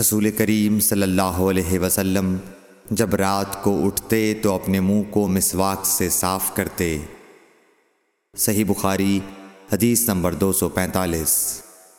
رسول کریم صلی اللہ علیہ وسلم جب رات کو اٹھتے تو اپنے منہ کو مسواک سے صاف کرتے۔ صحیح بخاری، حدیث نمبر دو سو پینتالیس۔